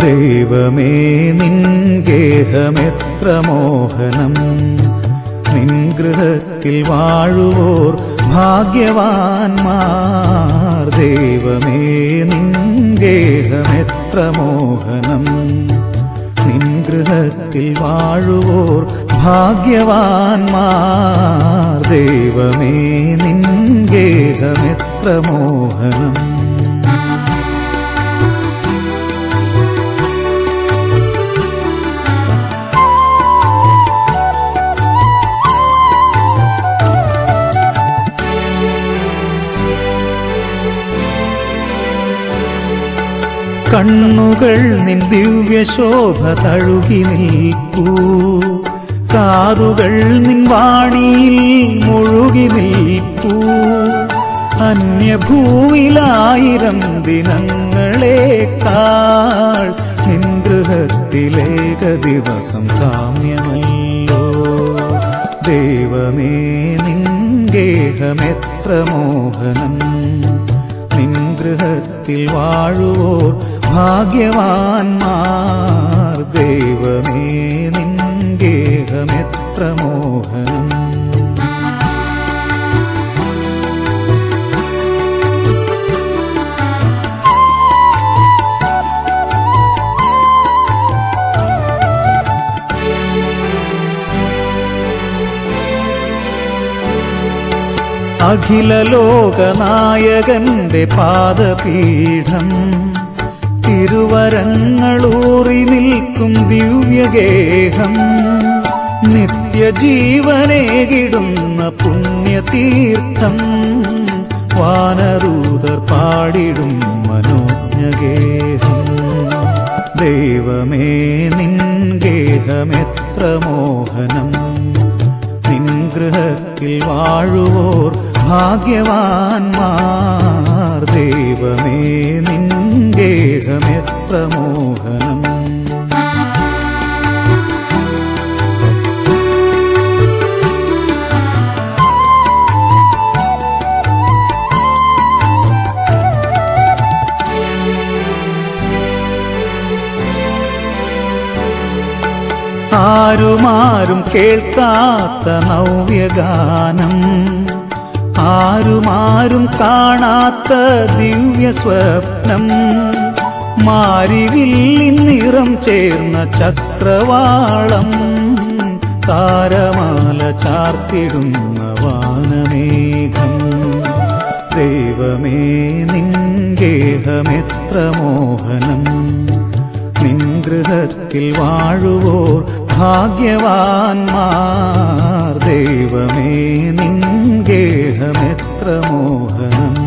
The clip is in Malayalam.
ദൈവമേ നിൻ ഗേഹമെത്ര മോഹനം നിൻ ഗൃഹത്തിൽ വാഴുവോർ ഭാഗ്യവാൻമാർ ദൈവമേ നിൻ ഗേഹമെത്ര മോഹനം നിൻ ഗൃഹത്തിൽ വാഴുവോർ ഭാഗ്യവാൻമാർ ദൈവമേ നിൻ ഗേഹമെത്ര മോഹനം കണ്ണുകൾ നിൻ ദിവ്യശോഭ തഴുകി നിൽക്കൂ. കാതുകൾ നിൻ വാണിയിൽ മുഴുകി നിൽക്കൂ. അന്യഭൂവിലായിരം ദിനങ്ങളേക്കാൾ നിൻ ഗൃഹത്തിലേക ദിവസം കാമ്യമല്ലോ ദൈവമേ നിൻ ഗേഹമെത്ര മോഹനം. നിൻ ഗൃഹത്തിൽ വാഴുവോർ ഭാഗ്യവാന്മാർ ദൈവമേ നിൻഗേഹമെത്ര മോഹനം. അഖില ലോകനായകന്റെ പാദപീഠം തിരുവരങ്ങളൂറി നിൽക്കും ദിവ്യഗേഹം. നിത്യജീവനേകിടുന്ന പുണ്യതീർത്ഥം. വാനരൂതർ പാടിടും മനോജ്ഞഗേഹം. ദൈവമേ നിൻ ഗേഹമെത്ര മോഹനം. നിൻ ഗൃഹത്തിൽ വാഴുവോർ ഭാഗ്യവാന്മാർ. ദൈവമേ നിൻ മോഹനം ആരുമാരും കേൾക്കാത്ത നവ്യഗാനം ആരുമാരും കാണാത്ത ദിവ്യ സ്വപ്നം മാരിവില്ലിൻ നിറം ചേർന്ന ചക്രവാളം താരമാല ചാർത്തിടുന്ന വാനമേഘം. ദൈവമേ നിൻ ഗേഹമെത്ര മോഹനം. നിൻഗൃഹത്തിൽ വാഴുവോർ ഭാഗ്യവാന്മാർ. ദൈവമേ നിൻ ഗേഹമെത്ര മോഹനം.